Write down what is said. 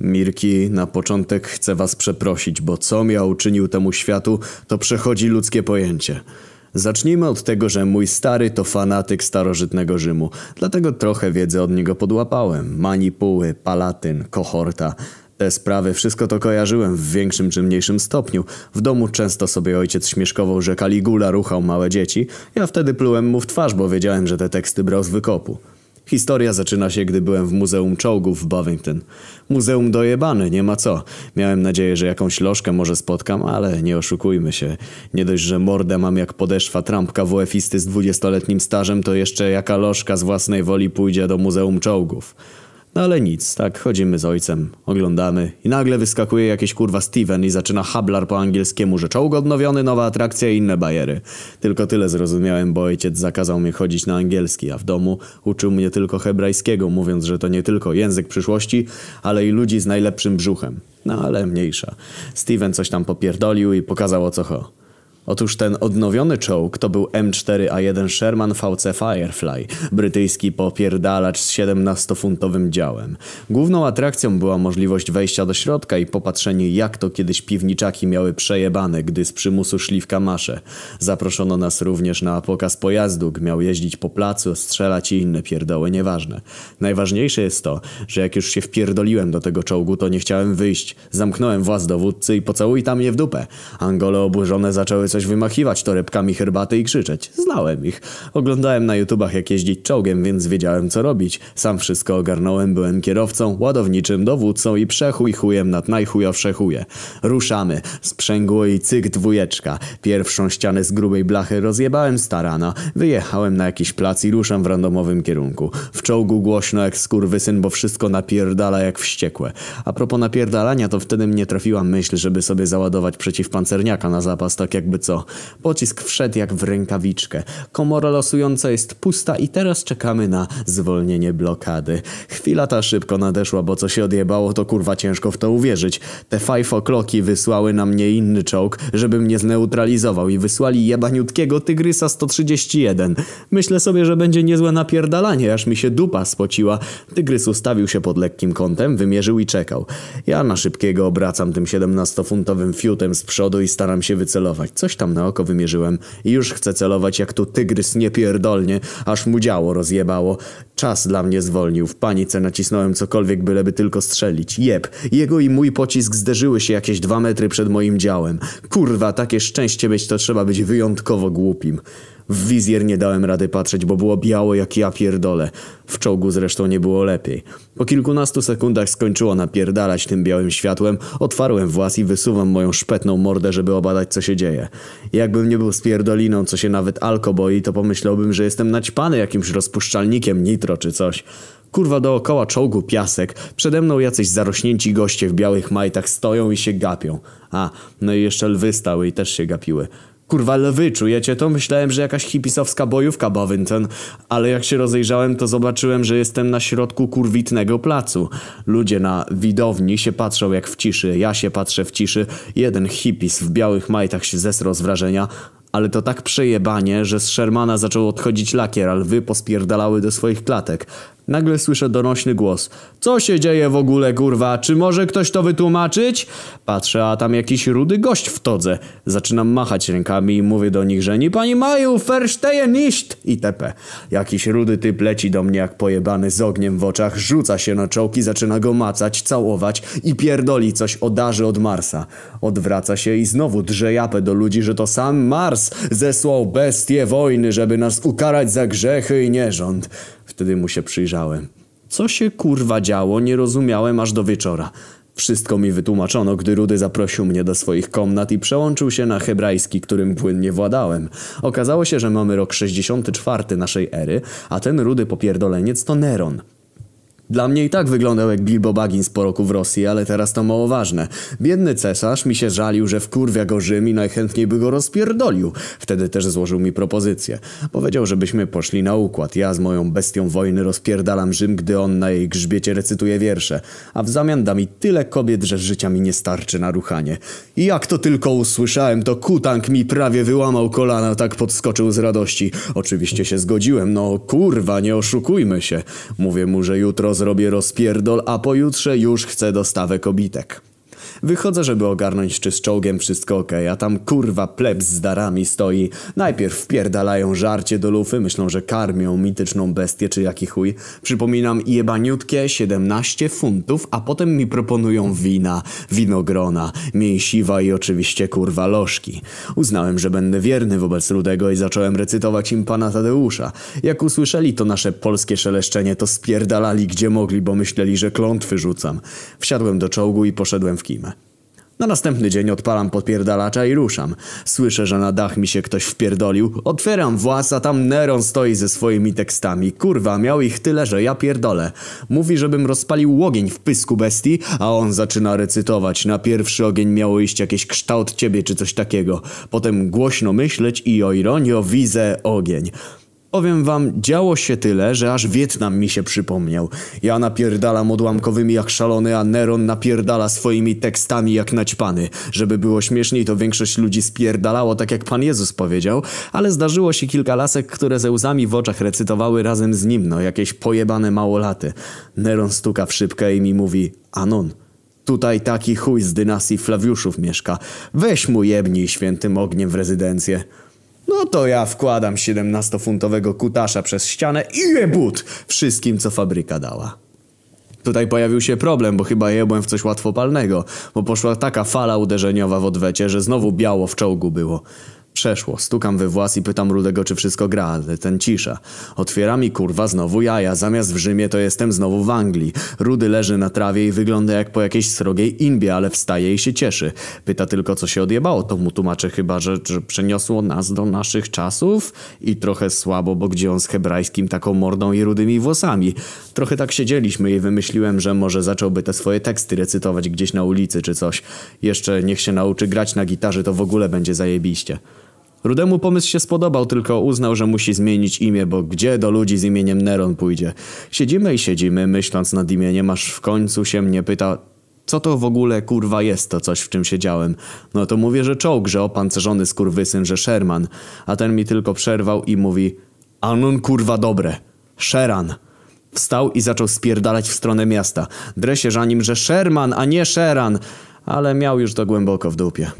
Mirki, na początek chcę was przeprosić, bo co miał uczynił temu światu, to przechodzi ludzkie pojęcie. Zacznijmy od tego, że mój stary to fanatyk starożytnego Rzymu, dlatego trochę wiedzy od niego podłapałem. Manipuły, palatyn, kohorta. Te sprawy wszystko to kojarzyłem w większym czy mniejszym stopniu. W domu często sobie ojciec śmieszkował, że Kaligula ruchał małe dzieci. Ja wtedy plułem mu w twarz, bo wiedziałem, że te teksty brał z wykopu. Historia zaczyna się, gdy byłem w Muzeum Czołgów w Bovington. Muzeum dojebane, nie ma co. Miałem nadzieję, że jakąś lożkę może spotkam, ale nie oszukujmy się. Nie dość, że mordę mam jak podeszwa trampka WF-isty z dwudziestoletnim stażem, to jeszcze jaka lożka z własnej woli pójdzie do Muzeum Czołgów. No ale nic, tak chodzimy z ojcem, oglądamy i nagle wyskakuje jakiś kurwa Steven i zaczyna hablar po angielskiemu, że czołg odnowiony, nowa atrakcja i inne bajery. Tylko tyle zrozumiałem, bo ojciec zakazał mi chodzić na angielski, a w domu uczył mnie tylko hebrajskiego, mówiąc, że to nie tylko język przyszłości, ale i ludzi z najlepszym brzuchem. No ale mniejsza. Steven coś tam popierdolił i pokazał o co ho. Otóż ten odnowiony czołg to był M4A1 Sherman VC Firefly, brytyjski popierdalacz z 17-funtowym działem. Główną atrakcją była możliwość wejścia do środka i popatrzenie jak to kiedyś piwniczaki miały przejebane, gdy z przymusu szli w kamasze. Zaproszono nas również na pokaz pojazdu, miał jeździć po placu, strzelać i inne pierdoły, nieważne. Najważniejsze jest to, że jak już się wpierdoliłem do tego czołgu, to nie chciałem wyjść. Zamknąłem właz dowódcy i pocałuj tam je w dupę. Angole oburzone zaczęły wymachiwać torebkami herbaty i krzyczeć. Znałem ich. Oglądałem na YouTubach jak jeździć czołgiem, więc wiedziałem co robić. Sam wszystko ogarnąłem, byłem kierowcą, ładowniczym, dowódcą i przechuj chujem nad najchujowsze chuje. Ruszamy. Sprzęgło i cyk dwójeczka. Pierwszą ścianę z grubej blachy rozjebałem starana. Wyjechałem na jakiś plac i ruszam w randomowym kierunku. W czołgu głośno jak skurwysyn, bo wszystko napierdala jak wściekłe. A propos napierdalania, to wtedy mnie trafiła myśl, żeby sobie załadować przeciwpancerniaka na zapas, tak jakby co. Pocisk wszedł jak w rękawiczkę. Komora losująca jest pusta i teraz czekamy na zwolnienie blokady. Chwila ta szybko nadeszła, bo co się odjebało, to kurwa ciężko w to uwierzyć. Te five o'clocki wysłały na mnie inny czołg, żeby mnie zneutralizował i wysłali jebaniutkiego Tygrysa 131. Myślę sobie, że będzie niezłe napierdalanie, aż mi się dupa spociła. Tygrys ustawił się pod lekkim kątem, wymierzył i czekał. Ja na szybkiego obracam tym 17-funtowym fiutem z przodu i staram się wycelować. Coś tam na oko wymierzyłem i już chcę celować jak tu tygrys niepierdolnie, aż mu działo rozjebało. Czas dla mnie zwolnił. W panice nacisnąłem cokolwiek, byleby tylko strzelić. Jeb, jego i mój pocisk zderzyły się jakieś dwa metry przed moim działem. Kurwa, takie szczęście mieć to trzeba być wyjątkowo głupim. W wizjer nie dałem rady patrzeć, bo było biało jak ja pierdolę. W czołgu zresztą nie było lepiej. Po kilkunastu sekundach skończyło napierdalać tym białym światłem, otwarłem włas i wysuwam moją szpetną mordę, żeby obadać co się dzieje. Jakbym nie był spierdoliną, co się nawet alko boi, to pomyślałbym, że jestem naćpany jakimś rozpuszczalnikiem nitro czy coś. Kurwa dookoła czołgu piasek, przede mną jacyś zarośnięci goście w białych majtach stoją i się gapią. A, no i jeszcze lwy stały i też się gapiły. Kurwa lwy, czujecie to? Myślałem, że jakaś hipisowska bojówka Bovington, ale jak się rozejrzałem, to zobaczyłem, że jestem na środku kurwitnego placu. Ludzie na widowni się patrzą jak w ciszy, ja się patrzę w ciszy. Jeden hipis w białych majtach się zesrał z wrażenia, ale to tak przejebanie, że z Shermana zaczął odchodzić lakier, a lwy pospierdalały do swoich klatek. Nagle słyszę donośny głos. Co się dzieje w ogóle, kurwa? Czy może ktoś to wytłumaczyć? Patrzę, a tam jakiś rudy gość w todze. Zaczynam machać rękami i mówię do nich, że nie pani Maju, verstehe nicht itp. Jakiś rudy typ leci do mnie jak pojebany z ogniem w oczach, rzuca się na czołki, zaczyna go macać, całować i pierdoli coś o darze od Marsa. Odwraca się i znowu drze japę do ludzi, że to sam Mars zesłał bestie wojny, żeby nas ukarać za grzechy i nierząd. Wtedy mu się przyjrzałem. Co się kurwa działo, nie rozumiałem aż do wieczora. Wszystko mi wytłumaczono, gdy Rudy zaprosił mnie do swoich komnat i przełączył się na hebrajski, którym płynnie władałem. Okazało się, że mamy rok 64 naszej ery, a ten Rudy popierdoleniec to Neron. Dla mnie i tak wyglądał jak Bilbo Baggins po roku w Rosji, ale teraz to mało ważne. Biedny cesarz mi się żalił, że wkurwia go Rzym i najchętniej by go rozpierdolił. Wtedy też złożył mi propozycję. Powiedział, żebyśmy poszli na układ. Ja z moją bestią wojny rozpierdalam Rzym, gdy on na jej grzbiecie recytuje wiersze. A w zamian da mi tyle kobiet, że życia mi nie starczy na ruchanie. I jak to tylko usłyszałem, to kutank mi prawie wyłamał kolana, tak podskoczył z radości. Oczywiście się zgodziłem, no kurwa, nie oszukujmy się. Mówię mu, że jutro zrobię rozpierdol, a pojutrze już chcę dostawę kobitek. Wychodzę, żeby ogarnąć czy z czołgiem wszystko ok, a tam kurwa pleb z darami stoi. Najpierw wpierdalają żarcie do lufy, myślą, że karmią mityczną bestię czy jaki chuj. Przypominam jebaniutkie 17 funtów, a potem mi proponują wina, winogrona, mięsiwa i oczywiście kurwa lożki. Uznałem, że będę wierny wobec Rudego i zacząłem recytować im pana Tadeusza. Jak usłyszeli to nasze polskie szeleszczenie, to spierdalali gdzie mogli, bo myśleli, że klątwy rzucam. Wsiadłem do czołgu i poszedłem w kimę. Na następny dzień odpalam podpierdalacza i ruszam. Słyszę, że na dach mi się ktoś wpierdolił. Otwieram włas, a tam Neron stoi ze swoimi tekstami. Kurwa, miał ich tyle, że ja pierdolę. Mówi, żebym rozpalił łogień w pysku bestii, a on zaczyna recytować. Na pierwszy ogień miało iść jakiś kształt ciebie czy coś takiego. Potem głośno myśleć i o ironio widzę ogień. Powiem wam, działo się tyle, że aż Wietnam mi się przypomniał. Ja napierdalam odłamkowymi jak szalony, a Neron napierdala swoimi tekstami jak naćpany. Żeby było śmieszniej, to większość ludzi spierdalało, tak jak Pan Jezus powiedział, ale zdarzyło się kilka lasek, które ze łzami w oczach recytowały razem z nim, no jakieś pojebane małolaty. Neron stuka w szybkę i mi mówi, Anon, tutaj taki chuj z dynastii Flawiuszów mieszka. Weź mu jebnij świętym ogniem w rezydencję. No to ja wkładam 17-funtowego kutasza przez ścianę i jebut wszystkim, co fabryka dała. Tutaj pojawił się problem, bo chyba jebłem w coś łatwopalnego, bo poszła taka fala uderzeniowa w odwecie, że znowu biało w czołgu było. Przeszło. Stukam we włas i pytam Rudego, czy wszystko gra, ale ten cisza. Otwiera mi kurwa znowu jaja. Zamiast w Rzymie, to jestem znowu w Anglii. Rudy leży na trawie i wygląda jak po jakiejś srogiej inbie, ale wstaje i się cieszy. Pyta tylko, co się odjebało. To mu tłumaczę chyba, że, że przeniosło nas do naszych czasów. I trochę słabo, bo gdzie on z hebrajskim taką mordą i rudymi włosami. Trochę tak siedzieliśmy i wymyśliłem, że może zacząłby te swoje teksty recytować gdzieś na ulicy czy coś. Jeszcze niech się nauczy grać na gitarze, to w ogóle będzie zajebiście. Rudemu pomysł się spodobał, tylko uznał, że musi zmienić imię, bo gdzie do ludzi z imieniem Neron pójdzie? Siedzimy i siedzimy, myśląc nad imieniem, aż w końcu się mnie pyta, co to w ogóle kurwa jest to coś, w czym siedziałem? No to mówię, że czołg, że opancerzony skurwysyn, że Sherman. A ten mi tylko przerwał i mówi, Anon kurwa dobre, Sheran. Wstał i zaczął spierdalać w stronę miasta. Drę się za nim, że Sherman, a nie Sheran. Ale miał już to głęboko w dupie.